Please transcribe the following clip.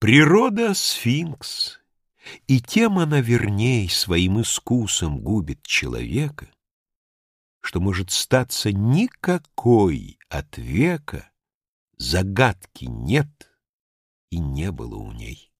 Природа — сфинкс, и тем она верней Своим искусом губит человека, Что, может, статься никакой от века Загадки нет и не было у ней.